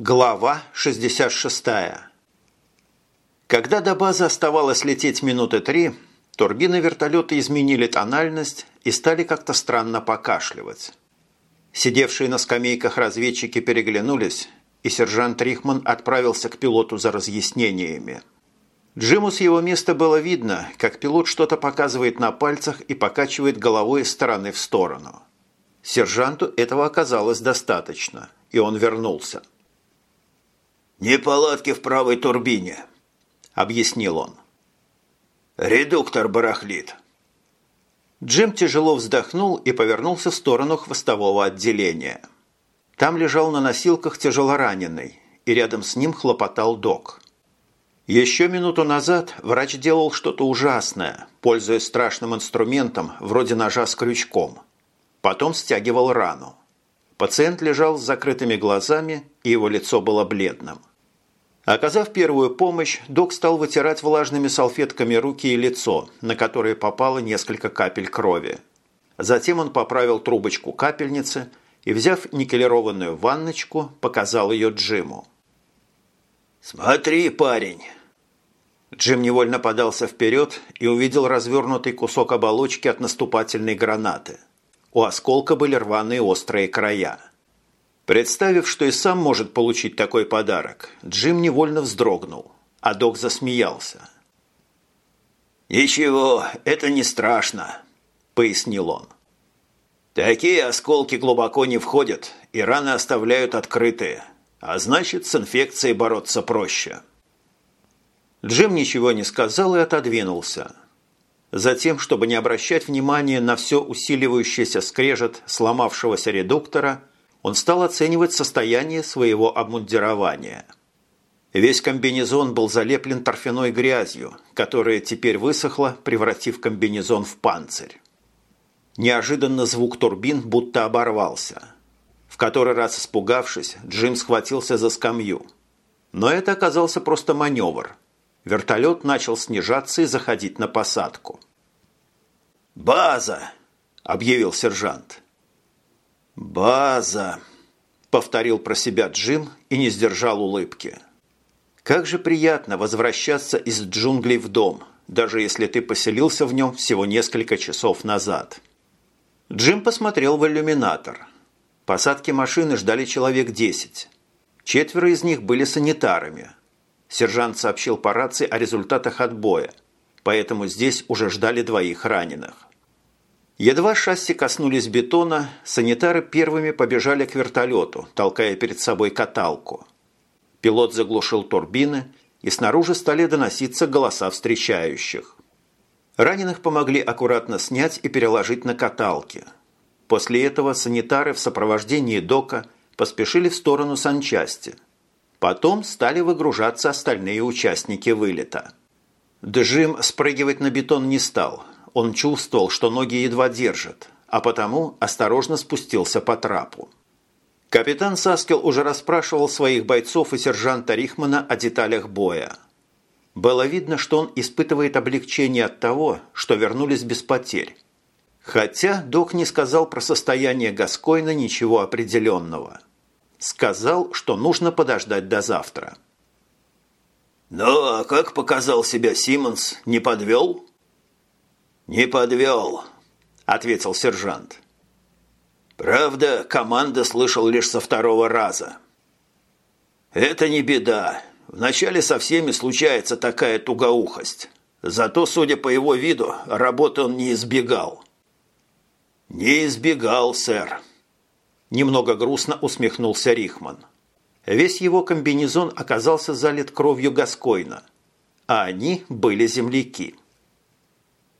Глава 66. Когда до базы оставалось лететь минуты три, турбины вертолета изменили тональность и стали как-то странно покашливать. Сидевшие на скамейках разведчики переглянулись, и сержант Рихман отправился к пилоту за разъяснениями. Джиму с его места было видно, как пилот что-то показывает на пальцах и покачивает головой из стороны в сторону. Сержанту этого оказалось достаточно, и он вернулся. «Неполадки в правой турбине», – объяснил он. «Редуктор барахлит». Джим тяжело вздохнул и повернулся в сторону хвостового отделения. Там лежал на носилках тяжелораненый, и рядом с ним хлопотал док. Еще минуту назад врач делал что-то ужасное, пользуясь страшным инструментом, вроде ножа с крючком. Потом стягивал рану. Пациент лежал с закрытыми глазами, и его лицо было бледным. Оказав первую помощь, док стал вытирать влажными салфетками руки и лицо, на которые попало несколько капель крови. Затем он поправил трубочку капельницы и, взяв никелированную ванночку, показал ее Джиму. «Смотри, парень!» Джим невольно подался вперед и увидел развернутый кусок оболочки от наступательной гранаты. У осколка были рваные острые края. Представив, что и сам может получить такой подарок, Джим невольно вздрогнул, а док засмеялся. «Ничего, это не страшно», – пояснил он. «Такие осколки глубоко не входят и раны оставляют открытые, а значит, с инфекцией бороться проще». Джим ничего не сказал и отодвинулся. Затем, чтобы не обращать внимания на все усиливающийся скрежет сломавшегося редуктора, он стал оценивать состояние своего обмундирования. Весь комбинезон был залеплен торфяной грязью, которая теперь высохла, превратив комбинезон в панцирь. Неожиданно звук турбин будто оборвался. В который раз испугавшись, Джим схватился за скамью. Но это оказался просто маневр. Вертолет начал снижаться и заходить на посадку. «База!» – объявил сержант. «База!» – повторил про себя Джим и не сдержал улыбки. «Как же приятно возвращаться из джунглей в дом, даже если ты поселился в нем всего несколько часов назад». Джим посмотрел в иллюминатор. Посадки машины ждали человек десять. Четверо из них были санитарами. Сержант сообщил по рации о результатах отбоя, поэтому здесь уже ждали двоих раненых. Едва шасси коснулись бетона, санитары первыми побежали к вертолету, толкая перед собой каталку. Пилот заглушил турбины, и снаружи стали доноситься голоса встречающих. Раненых помогли аккуратно снять и переложить на каталки. После этого санитары в сопровождении дока поспешили в сторону санчасти. Потом стали выгружаться остальные участники вылета. Джим спрыгивать на бетон не стал – он чувствовал, что ноги едва держат, а потому осторожно спустился по трапу. Капитан Саскел уже расспрашивал своих бойцов и сержанта Рихмана о деталях боя. Было видно, что он испытывает облегчение от того, что вернулись без потерь. Хотя док не сказал про состояние Гаскойна ничего определенного. Сказал, что нужно подождать до завтра. «Ну, а как показал себя Симмонс? Не подвел?» «Не подвел», – ответил сержант. «Правда, команда слышал лишь со второго раза». «Это не беда. Вначале со всеми случается такая тугоухость. Зато, судя по его виду, работы он не избегал». «Не избегал, сэр», – немного грустно усмехнулся Рихман. Весь его комбинезон оказался залит кровью Гаскойна, а они были земляки.